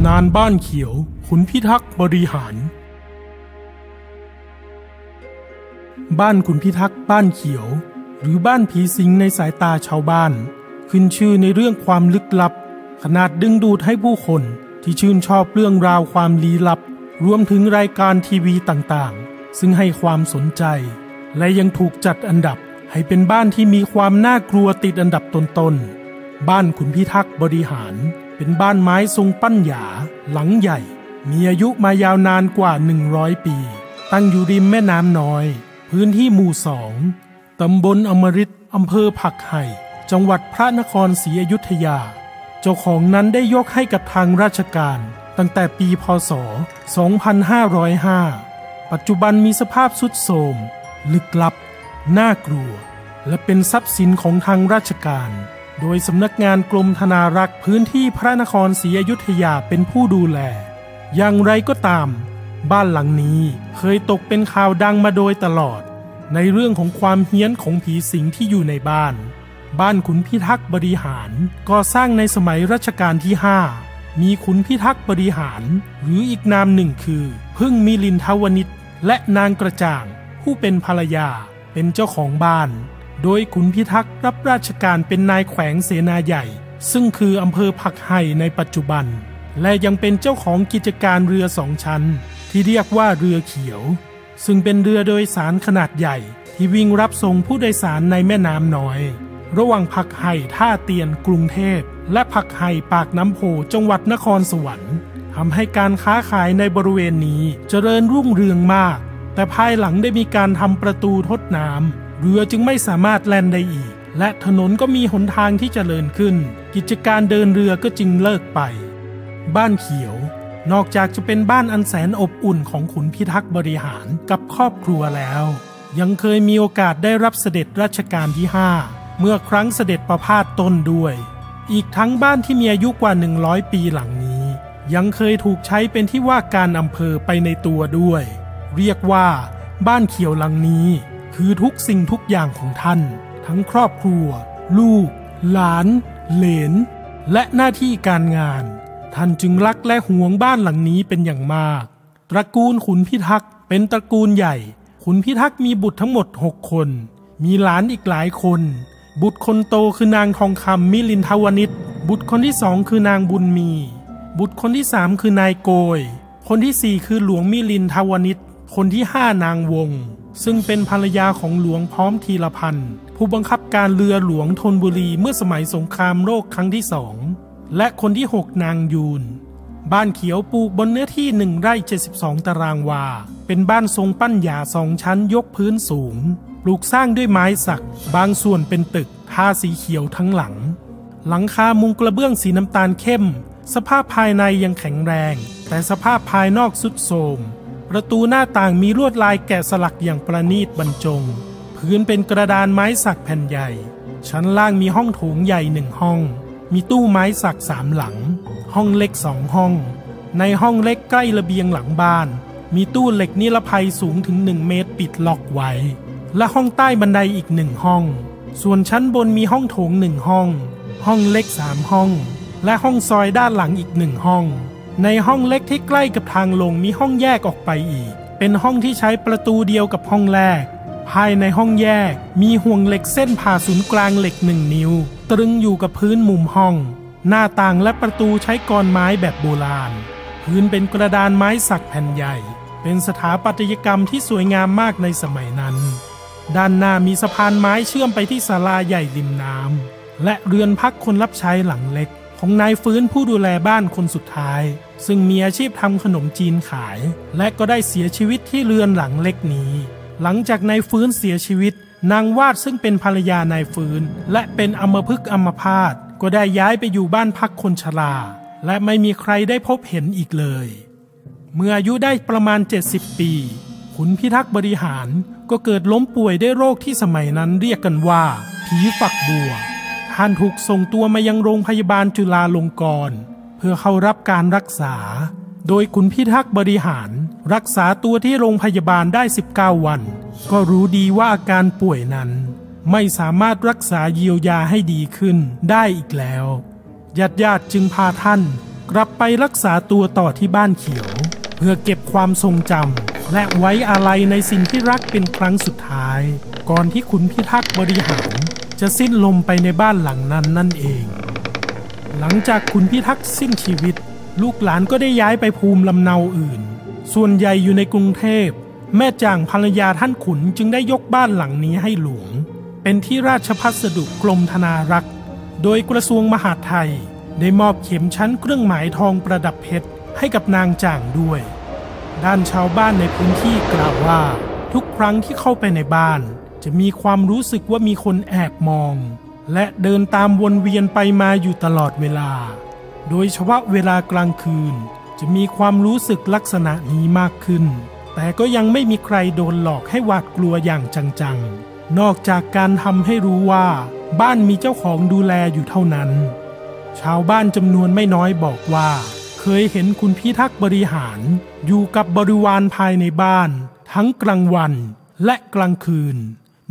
ำนานบ้านเขียวขุนพิทักษ์บริหาร บ้านขุนพิทักษ์บ้านเขียว หรือบ้านผีสิงในสายตาชาวบ้าน ขึ้นชื่อในเรื่องความลึกลับ ขนาดดึงดูดให้ผู้คนที่ชื่นชอบเรื่องราวความลี้ลับ รวมถึงรายการทีวีต่างๆ ซึ่งให้ความสนใจ และยังถูกจัดอันดับให้เป็นบ้านที่มีความน่ากลัวติดอันดับตนๆบ้านขุนพิทักษ์บริหาร เป็นบ้านไม้ทรงปั้นหยา หลังใหญ่ มีอายุมายาวนานกว่า 100 ปี ตั้งอยู่ริมแม่น้ำน้อย พื้นที่หมู่สองตำบลอมริตอำเภอผักไห่ จังหวัดพระนครศรีอยุธยา เจ้าของนั้นได้ยกให้กับทางราชการ ตั้งแต่ปีพศ 2505 ปัจจุบันมีสภาพสุดโทรม ลึกลับ น่ากลัว และเป็นทรัพย์สินของทางราชการ โดยสำนักงานกรมธนารักษ์พื้นที่พระนครศรีอยุธยาเป็นผู้ดูแล อย่างไรก็ตาม บ้านหลังนี้เคยตกเป็นข่าวดังมาโดยตลอด ในเรื่องของความเฮี้ยนของผีสิงที่อยู่ในบ้าน บ้านขุนพิทักษ์บริหารก่อสร้างในสมัยรัชกาลที่ 5 มีขุนพิทักษ์บริหาร หรืออีกนามหนึ่งคือ พึ่งมิลินทวนิชและนางกระจ่าง ผู้เป็นภรรยาเป็นเจ้าของบ้าน โดยขุนพิทักษ์รับราชการเป็นนายแขวงเสนาใหญ่ ซึ่งคืออำเภอผักไห่ในปัจจุบัน และยังเป็นเจ้าของกิจการเรือสองชั้น ที่เรียกว่าเรือเขียว ซึ่งเป็นเรือโดยสารขนาดใหญ่ ที่วิ่งรับส่งผู้โดยสารในแม่น้ำน้อย ระหว่างผักไห่ท่าเตียนกรุงเทพ และผักไห่ปากน้ำโพจังหวัดนครสวรรค์ทำให้การค้าขายในบริเวณนี้เจริญรุ่งเรืองมาก แต่ภายหลังได้มีการทำประตูทดน้ำ เรือจึงไม่สามารถแล่นได้อีก และถนนก็มีหนทางที่เจริญขึ้น กิจการเดินเรือก็จึงเลิกไป บ้านเขียวนอกจากจะเป็นบ้านอันแสนอบอุ่นของขุนพิทักษ์บริหารกับครอบครัวแล้ว ยังเคยมีโอกาสได้รับเสด็จรัชกาลที่ 5 เมื่อครั้งเสด็จประพาสต้นด้วย อีกทั้งบ้านที่มีอายุกว่า 100 ปีหลังนี้ ยังเคยถูกใช้เป็นที่ว่าการอำเภอไปในตัวด้วย เรียกว่า บ้านเขียวหลังนี้ คือทุกสิ่งทุกอย่างของท่าน ทั้งครอบครัว ลูก หลาน เหลน และหน้าที่การงาน ท่านจึงรักและหวงบ้านหลังนี้เป็นอย่างมาก ตระกูลขุนพิทักษ์เป็นตระกูลใหญ่ ขุนพิทักษ์มีบุตรทั้งหมดหกคน มีหลานอีกหลายคน บุตรคนโตคือนางทองคำมิลินทวนิชบุตรคนที่สองคือนางบุญมี บุตรคนที่สามคือนายโกย คนที่สี่คือหลวงมิลินทวนิชคนที่ห้านางวง ซึ่งเป็นภรรยาของหลวงพร้อมทีละพันธ์ผู้บังคับการเรือหลวงธนบุรีเมื่อสมัยสงครามโลกครั้งที่สองและคนที่หกนางยูน บ้านเขียวปลูกบนเนื้อที่หนึ่งไร่72 ตารางวา เป็นบ้านทรงปั้นหยาสองชั้นยกพื้นสูง ปลูกสร้างด้วยไม้สัก บางส่วนเป็นตึกทาสีเขียวทั้งหลัง หลังคามุงกระเบื้องสีน้ำตาลเข้ม สภาพภายในยังแข็งแรง แต่สภาพภายนอกสุดโทรม ประตูหน้าต่างมีลวดลายแกะสลักอย่างประณีตบรรจง พื้นเป็นกระดานไม้สักแผ่นใหญ่ ชั้นล่างมีห้องโถงใหญ่หนึ่งห้อง มีตู้ไม้สักสามหลัง ห้องเล็กสองห้อง ในห้องเล็กใกล้ระเบียงหลังบ้าน มีตู้เหล็กนิรภัยสูงถึงหนึ่งเมตรปิดล็อกไว้ และห้องใต้บันไดอีกหนึ่งห้อง ส่วนชั้นบนมีห้องโถงหนึ่งห้อง ห้องเล็กสามห้อง และห้องซอยด้านหลังอีกหนึ่งห้อง ในห้องเล็กที่ใกล้กับทางลงมีห้องแยกออกไปอีก เป็นห้องที่ใช้ประตูเดียวกับห้องแรก ภายในห้องแยกมีห่วงเหล็กเส้นผ่าศูนย์กลางเหล็กหนึ่งนิ้ว ตรึงอยู่กับพื้นมุมห้อง หน้าต่างและประตูใช้กรไม้แบบโบราณ พื้นเป็นกระดานไม้สักแผ่นใหญ่ เป็นสถาปัตยกรรมที่สวยงามมากในสมัยนั้น ด้านหน้ามีสะพานไม้เชื่อมไปที่ศาลาใหญ่ริมน้ำและเรือนพักคนรับใช้หลังเล็ก ของนายฟื้นผู้ดูแลบ้านคนสุดท้าย ซึ่งมีอาชีพทำขนมจีนขาย และก็ได้เสียชีวิตที่เรือนหลังเล็กนี้ หลังจากนายฟื้นเสียชีวิต นางวาดซึ่งเป็นภรรยานายฟื้น และเป็นอมพฤกอมพาตก็ได้ย้ายไปอยู่บ้านพักคนชรา และไม่มีใครได้พบเห็นอีกเลย เมื่ออายุได้ประมาณ 70 ปี ขุนพิทักษ์บริหารก็เกิดล้มป่วยด้วยโรคที่สมัยนั้นเรียกกันว่า ผีฝักบัว ท่านถูกส่งตัวมายังโรงพยาบาลจุฬาลงกรณ์เพื่อเข้ารับการรักษา โดยขุนพิทักษ์บริหาร รักษาตัวที่โรงพยาบาลได้ 19 วัน ก็รู้ดีว่าอาการป่วยนั้น ไม่สามารถรักษาเยียวยาให้ดีขึ้นได้อีกแล้วญาติญาติจึงพาท่าน กลับไปรักษาตัวต่อที่บ้านเขียว เพื่อเก็บความทรงจำและไว้อาลัยในสิ่งที่รักเป็นครั้งสุดท้าย ก่อนที่ขุนพิทักษ์บริหาร จะสิ้นลมไปในบ้านหลังนั้นนั่นเอง หลังจากขุนพิทักษ์สิ้นชีวิต ลูกหลานก็ได้ย้ายไปภูมิลำเนาอื่น ส่วนใหญ่อยู่ในกรุงเทพ แม่จ่างภรรยาท่านขุนจึงได้ยกบ้านหลังนี้ให้หลวง เป็นที่ราชพัสดุกรมธนารักษ์โดยกระทรวงมหาดไทย ได้มอบเข็มชั้นเครื่องหมายทองประดับเพชรให้กับนางจ่างด้วย ด้านชาวบ้านในพื้นที่กล่าวว่า ทุกครั้งที่เข้าไปในบ้าน จะมีความรู้สึกว่ามีคนแอบมอง และเดินตามวนเวียนไปมาอยู่ตลอดเวลา โดยเฉพาะเวลากลางคืน จะมีความรู้สึกลักษณะนี้มากขึ้น แต่ก็ยังไม่มีใครโดนหลอกให้หวาดกลัวอย่างจังๆ นอกจากการทำให้รู้ว่า บ้านมีเจ้าของดูแลอยู่เท่านั้น ชาวบ้านจำนวนไม่น้อยบอกว่า เคยเห็นคุณพิทักษ์บริหาร อยู่กับบริวารภายในบ้าน ทั้งกลางวันและกลางคืน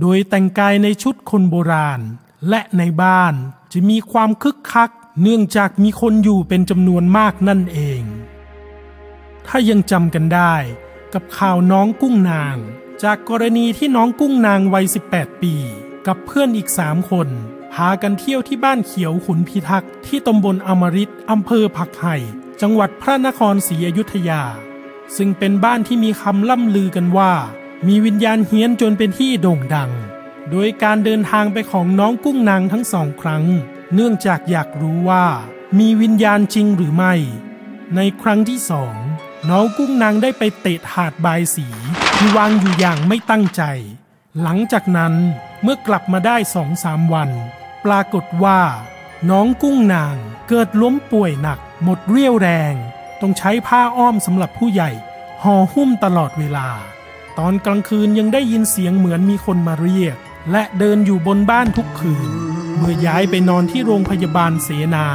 โดยแต่งกายในชุดคนโบราณ และในบ้านจะมีความคึกคัก เนื่องจากมีคนอยู่เป็นจำนวนมากนั่นเอง ถ้ายังจำกันได้ กับข่าวน้องกุ้งนาง จากกรณีที่น้องกุ้งนางวัย 18 ปี กับเพื่อนอีกสามคนพากันเที่ยวที่บ้านเขียวขุนพิทักษ์ที่ตำบลอมริตอำเภอผักไห่จังหวัดพระนครศรีอยุธยา ซึ่งเป็นบ้านที่มีคำล่ำลือกันว่า มีวิญญาณเฮี้ยนจนเป็นที่โด่งดัง โดยการเดินทางไปของน้องกุ้งนางทั้งสองครั้ง เนื่องจากอยากรู้ว่า มีวิญญาณจริงหรือไม่ ในครั้งที่สองน้องกุ้งนางได้ไปเตะถาดบายสีที่วางอยู่อย่างไม่ตั้งใจ หลังจากนั้นเมื่อกลับมาได้สองสามวัน ปรากฏว่า น้องกุ้งนางเกิดล้มป่วยหนัก หมดเรี่ยวแรง ต้องใช้ผ้าอ้อมสำหรับผู้ใหญ่ห่อหุ้มตลอดเวลา ตอนกลางคืนยังได้ยินเสียงเหมือนมีคนมาเรียก และเดินอยู่บนบ้านทุกคืน เมื่อย้ายไปนอนที่โรงพยาบาลเสนา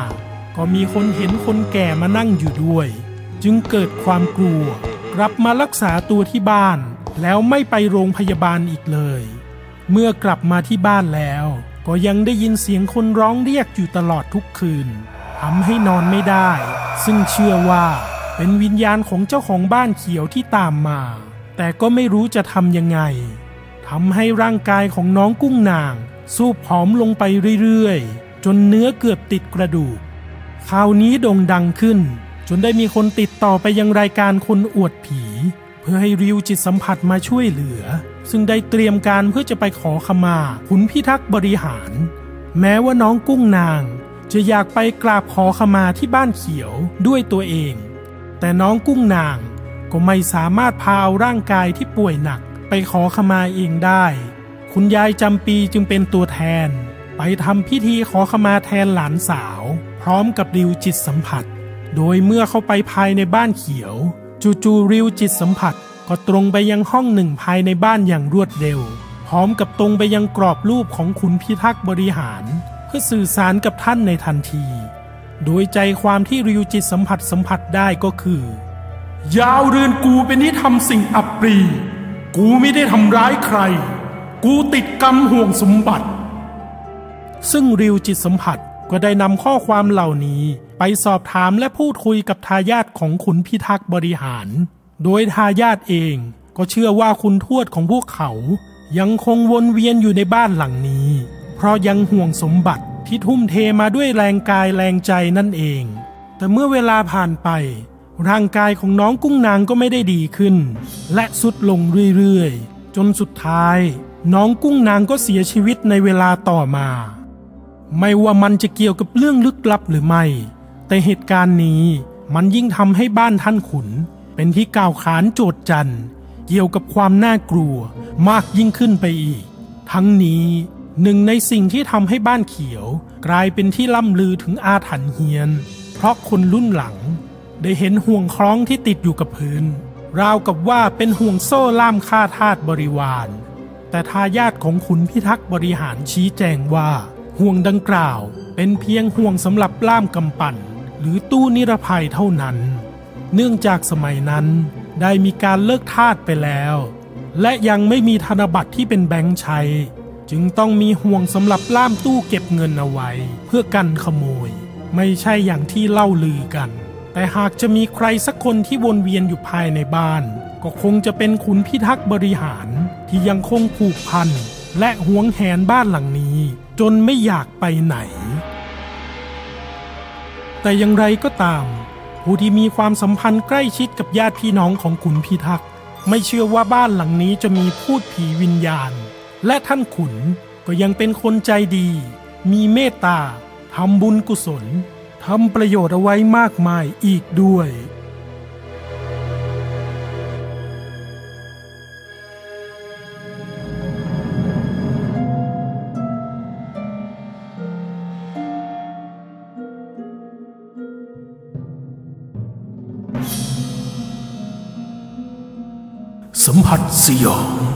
ก็มีคนเห็นคนแก่มานั่งอยู่ด้วย จึงเกิดความกลัว กลับมารักษาตัวที่บ้าน แล้วไม่ไปโรงพยาบาลอีกเลย เมื่อกลับมาที่บ้านแล้ว ก็ยังได้ยินเสียงคนร้องเรียกอยู่ตลอดทุกคืนทำให้นอนไม่ได้ ซึ่งเชื่อว่าเป็นวิญญาณของเจ้าของบ้านเขียวที่ตามมา แต่ก็ไม่รู้จะทำยังไงทำให้ร่างกายของน้องกุ้งนาง สูบผอมลงไปเรื่อยๆ จนเนื้อเกือบติดกระดูกข่าวนี้โด่งดังขึ้น จนได้มีคนติดต่อไปยังรายการคนอวดผี เพื่อให้ริวจิตสัมผัสมาช่วยเหลือ ซึ่งได้เตรียมการเพื่อจะไปขอขมาขุนพิทักษ์บริหาร แม้ว่าน้องกุ้งนาง จะอยากไปกราบขอขมาที่บ้านเขียวด้วยตัวเอง แต่น้องกุ้งนาง ก็ไม่สามารถพาเอาร่างกายที่ป่วยหนักไปขอขมาเองได้ คุณยายจำปีจึงเป็นตัวแทน ไปทำพิธีขอขมาแทนหลานสาว พร้อมกับริวจิตสัมผัส โดยเมื่อเข้าไปภายในบ้านเขียว จู่ๆริวจิตสัมผัสก็ตรงไปยังห้องหนึ่งภายในบ้านอย่างรวดเร็ว พร้อมกับตรงไปยังกรอบรูปของขุนพิทักษ์บริหาร เพื่อสื่อสารกับท่านในทันที โดยใจความที่ริวจิตสัมผัสสัมผัสได้ก็คือ ยาวเรือนกูเป็นที่ทำสิ่งอับปรี กูไม่ได้ทำร้ายใคร กูติดกรรมห่วงสมบัติ ซึ่งริวจิตสัมผัสก็ได้นำข้อความเหล่านี้ไปสอบถามและพูดคุยกับทายาทของขุนพิทักษ์บริหาร โดยทายาทเองก็เชื่อว่าคุณทวดของพวกเขา ยังคงวนเวียนอยู่ในบ้านหลังนี้ เพราะยังห่วงสมบัติที่ทุ่มเทมาด้วยแรงกายแรงใจนั่นเอง แต่เมื่อเวลาผ่านไป ร่างกายของน้องกุ้งนางก็ไม่ได้ดีขึ้น และสุดลงเรื่อยๆ จนสุดท้าย น้องกุ้งนางก็เสียชีวิตในเวลาต่อมา ไม่ว่ามันจะเกี่ยวกับเรื่องลึกลับหรือไม่ แต่เหตุการณ์นี้มันยิ่งทำให้บ้านท่านขุน เป็นที่กล่าวขานโจดจันเกี่ยวกับความน่ากลัวมากยิ่งขึ้นไปอีก ทั้งนี้หนึ่งในสิ่งที่ทำให้บ้านเขียว กลายเป็นที่ล่ำลือถึงอาถรรพ์เฮียน เพราะคนรุ่นหลัง ได้เห็นห่วงคล้องที่ติดอยู่กับพื้น ราวกับว่าเป็นห่วงโซ่ล่ามฆ่าทาสบริวาร แต่ทายาทของขุนพิทักษ์บริหารชี้แจงว่า ห่วงดังกล่าวเป็นเพียงห่วงสำหรับล่ามกำปั่น หรือตู้นิรภัยเท่านั้น เนื่องจากสมัยนั้นได้มีการเลิกทาสไปแล้ว และยังไม่มีธนบัตรที่เป็นแบงค์ใช้ จึงต้องมีห่วงสำหรับล่ามตู้เก็บเงินเอาไว้ เพื่อกันขโมย ไม่ใช่อย่างที่เล่าลือกัน แต่หากจะมีใครสักคนที่วนเวียนอยู่ภายในบ้าน ก็คงจะเป็นขุนพิทักษ์บริหารที่ยังคงผูกพัน และหวงแหนบ้านหลังนี้ จนไม่อยากไปไหน แต่อย่างไรก็ตาม ผู้ที่มีความสัมพันธ์ใกล้ชิดกับญาติพี่น้องของขุนพิทักษ์ไม่เชื่อว่าบ้านหลังนี้จะมีพูดผีวิญญาณ และท่านขุนก็ยังเป็นคนใจดี มีเมตตาทำบุญกุศล ทำประโยชน์เอาไว้มากมายอีกด้วย สัมผัสสยอง